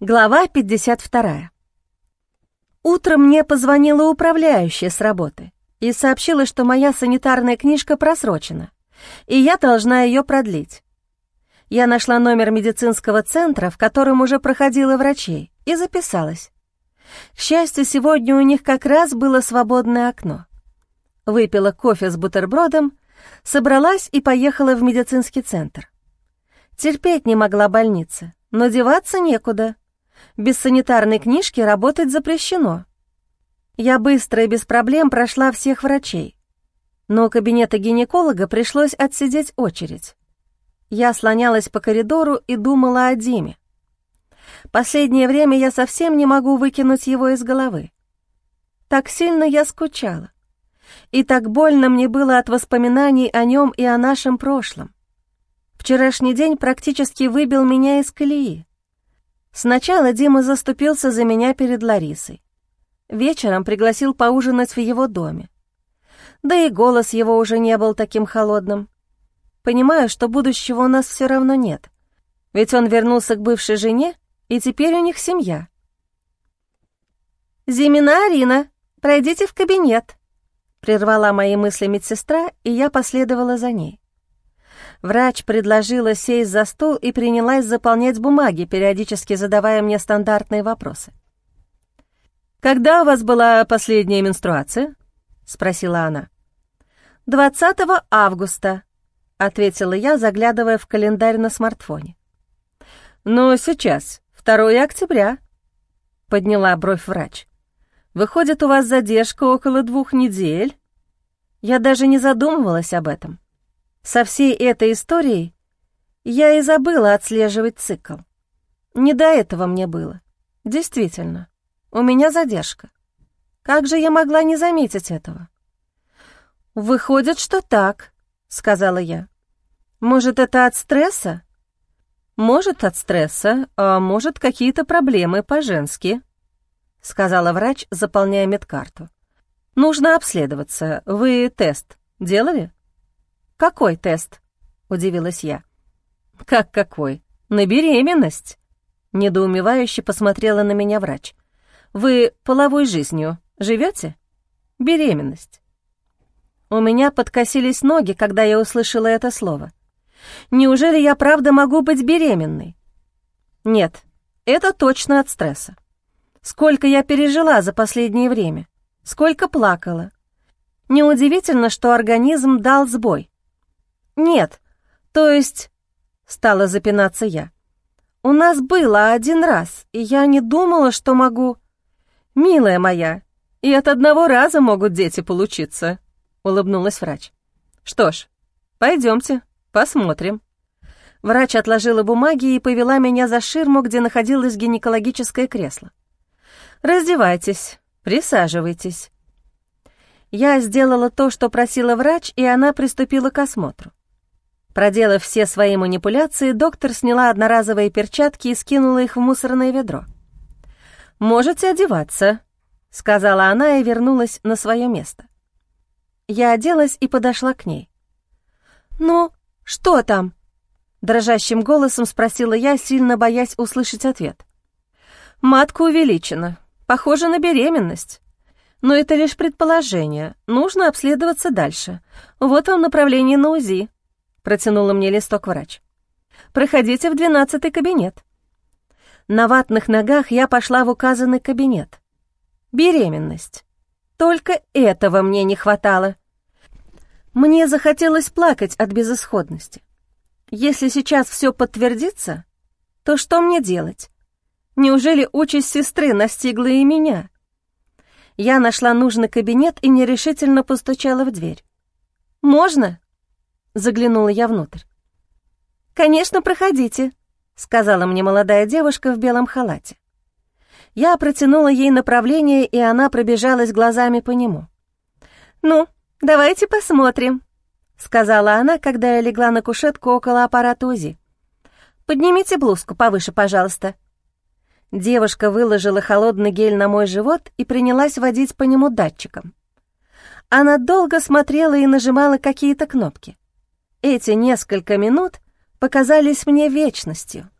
Глава 52. Утром мне позвонила управляющая с работы и сообщила, что моя санитарная книжка просрочена, и я должна ее продлить. Я нашла номер медицинского центра, в котором уже проходила врачей, и записалась. К счастью, сегодня у них как раз было свободное окно. Выпила кофе с бутербродом, собралась и поехала в медицинский центр. Терпеть не могла больница, но деваться некуда — без санитарной книжки работать запрещено. Я быстро и без проблем прошла всех врачей, но у кабинета гинеколога пришлось отсидеть очередь. Я слонялась по коридору и думала о Диме. Последнее время я совсем не могу выкинуть его из головы. Так сильно я скучала. И так больно мне было от воспоминаний о нем и о нашем прошлом. Вчерашний день практически выбил меня из колеи. Сначала Дима заступился за меня перед Ларисой. Вечером пригласил поужинать в его доме. Да и голос его уже не был таким холодным. Понимаю, что будущего у нас все равно нет. Ведь он вернулся к бывшей жене, и теперь у них семья. «Зимина Арина, пройдите в кабинет», — прервала мои мысли медсестра, и я последовала за ней. Врач предложила сесть за стол и принялась заполнять бумаги, периодически задавая мне стандартные вопросы. «Когда у вас была последняя менструация?» — спросила она. «20 августа», — ответила я, заглядывая в календарь на смартфоне. «Но сейчас, 2 октября», — подняла бровь врач. «Выходит, у вас задержка около двух недель?» Я даже не задумывалась об этом. Со всей этой историей я и забыла отслеживать цикл. Не до этого мне было. Действительно, у меня задержка. Как же я могла не заметить этого? «Выходит, что так», — сказала я. «Может, это от стресса?» «Может, от стресса, а может, какие-то проблемы по-женски», — сказала врач, заполняя медкарту. «Нужно обследоваться. Вы тест делали?» «Какой тест?» — удивилась я. «Как какой? На беременность?» Недоумевающе посмотрела на меня врач. «Вы половой жизнью живете? Беременность». У меня подкосились ноги, когда я услышала это слово. Неужели я правда могу быть беременной? Нет, это точно от стресса. Сколько я пережила за последнее время, сколько плакала. Неудивительно, что организм дал сбой. «Нет, то есть...» — стала запинаться я. «У нас было один раз, и я не думала, что могу...» «Милая моя, и от одного раза могут дети получиться», — улыбнулась врач. «Что ж, пойдемте, посмотрим». Врач отложила бумаги и повела меня за ширму, где находилось гинекологическое кресло. «Раздевайтесь, присаживайтесь». Я сделала то, что просила врач, и она приступила к осмотру. Проделав все свои манипуляции, доктор сняла одноразовые перчатки и скинула их в мусорное ведро. «Можете одеваться», — сказала она и вернулась на свое место. Я оделась и подошла к ней. «Ну, что там?» — дрожащим голосом спросила я, сильно боясь услышать ответ. «Матка увеличена. Похоже на беременность. Но это лишь предположение. Нужно обследоваться дальше. Вот вам направление на УЗИ», Протянула мне листок врач. «Проходите в двенадцатый кабинет». На ватных ногах я пошла в указанный кабинет. Беременность. Только этого мне не хватало. Мне захотелось плакать от безысходности. Если сейчас все подтвердится, то что мне делать? Неужели участь сестры настигла и меня? Я нашла нужный кабинет и нерешительно постучала в дверь. «Можно?» Заглянула я внутрь. «Конечно, проходите», — сказала мне молодая девушка в белом халате. Я протянула ей направление, и она пробежалась глазами по нему. «Ну, давайте посмотрим», — сказала она, когда я легла на кушетку около аппарата УЗИ. «Поднимите блузку повыше, пожалуйста». Девушка выложила холодный гель на мой живот и принялась водить по нему датчиком. Она долго смотрела и нажимала какие-то кнопки. Эти несколько минут показались мне вечностью.